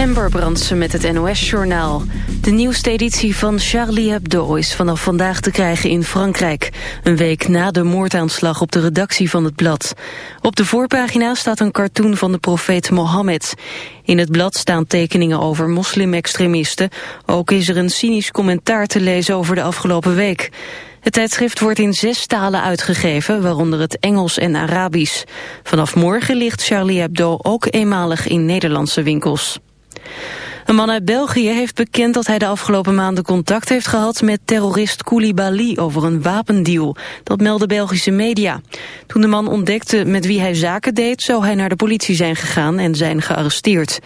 Amber Brandsen met het NOS-journaal. De nieuwste editie van Charlie Hebdo is vanaf vandaag te krijgen in Frankrijk. Een week na de moordaanslag op de redactie van het blad. Op de voorpagina staat een cartoon van de profeet Mohammed. In het blad staan tekeningen over moslimextremisten. Ook is er een cynisch commentaar te lezen over de afgelopen week. Het tijdschrift wordt in zes talen uitgegeven, waaronder het Engels en Arabisch. Vanaf morgen ligt Charlie Hebdo ook eenmalig in Nederlandse winkels. Een man uit België heeft bekend dat hij de afgelopen maanden contact heeft gehad met terrorist Koulibaly over een wapendeal. Dat melden Belgische media. Toen de man ontdekte met wie hij zaken deed, zou hij naar de politie zijn gegaan en zijn gearresteerd.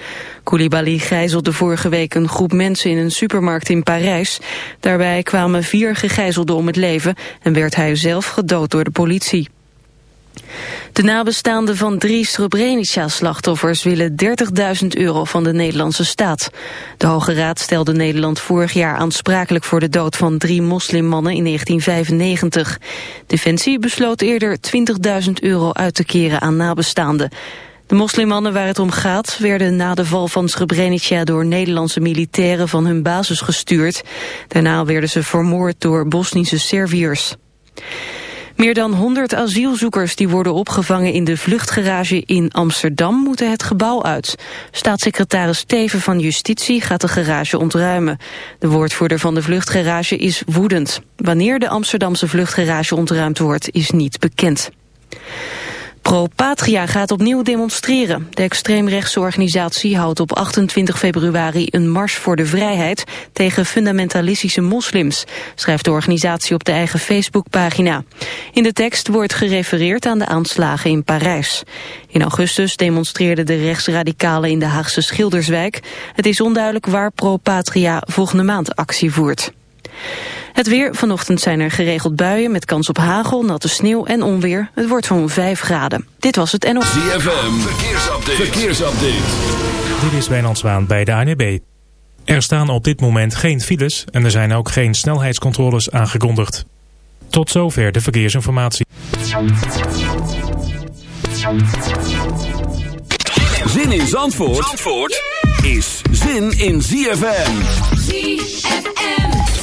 Koulibaly gijzelde vorige week een groep mensen in een supermarkt in Parijs. Daarbij kwamen vier gegijzelden om het leven en werd hij zelf gedood door de politie. De nabestaanden van drie Srebrenica-slachtoffers willen 30.000 euro van de Nederlandse staat. De Hoge Raad stelde Nederland vorig jaar aansprakelijk voor de dood van drie moslimmannen in 1995. Defensie besloot eerder 20.000 euro uit te keren aan nabestaanden. De moslimmannen waar het om gaat werden na de val van Srebrenica door Nederlandse militairen van hun basis gestuurd. Daarna werden ze vermoord door Bosnische Serviërs. Meer dan 100 asielzoekers die worden opgevangen in de vluchtgarage in Amsterdam moeten het gebouw uit. Staatssecretaris Steven van Justitie gaat de garage ontruimen. De woordvoerder van de vluchtgarage is woedend. Wanneer de Amsterdamse vluchtgarage ontruimd wordt is niet bekend. Pro-Patria gaat opnieuw demonstreren. De extreemrechtse organisatie houdt op 28 februari een mars voor de vrijheid tegen fundamentalistische moslims, schrijft de organisatie op de eigen Facebookpagina. In de tekst wordt gerefereerd aan de aanslagen in Parijs. In augustus demonstreerden de rechtsradicalen in de Haagse Schilderswijk. Het is onduidelijk waar Pro-Patria volgende maand actie voert. Het weer. Vanochtend zijn er geregeld buien met kans op hagel, natte sneeuw en onweer. Het wordt zo'n 5 graden. Dit was het NOS. ZFM. Verkeersupdate. Verkeersupdate. Dit is Wijnand Zwaan bij de ANB. Er staan op dit moment geen files en er zijn ook geen snelheidscontroles aangekondigd. Tot zover de verkeersinformatie. Zin in Zandvoort, Zandvoort is zin in ZFM. ZFM.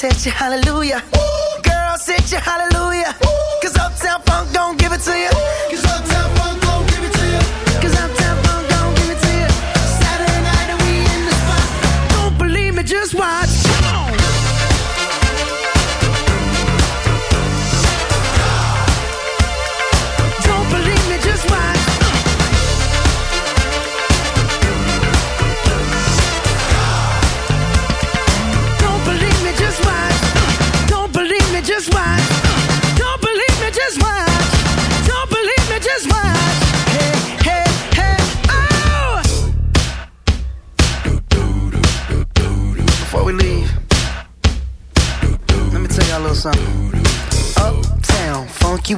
hit you hallelujah. Ooh. Say hit you hallelujah. Ooh. Cause Uptown Funk don't give it to you. Ooh.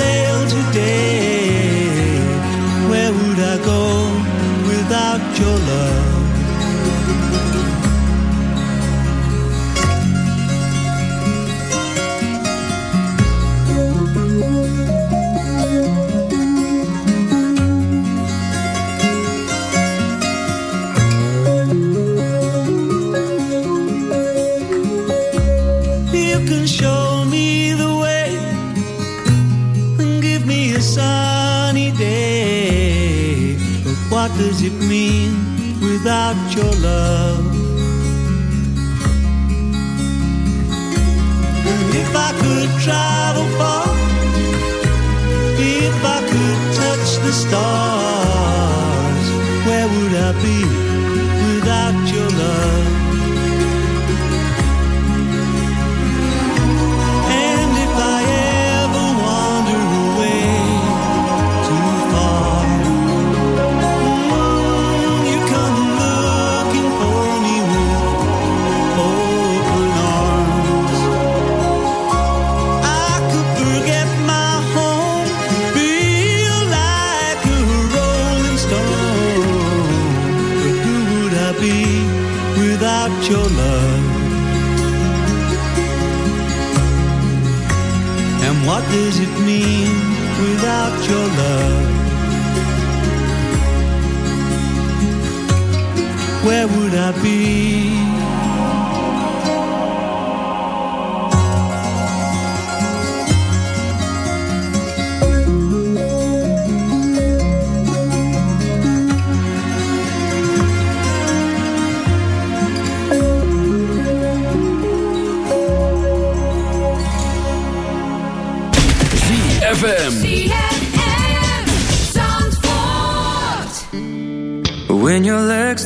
sail today.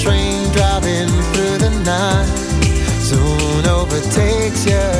train driving through the night. Soon overtakes you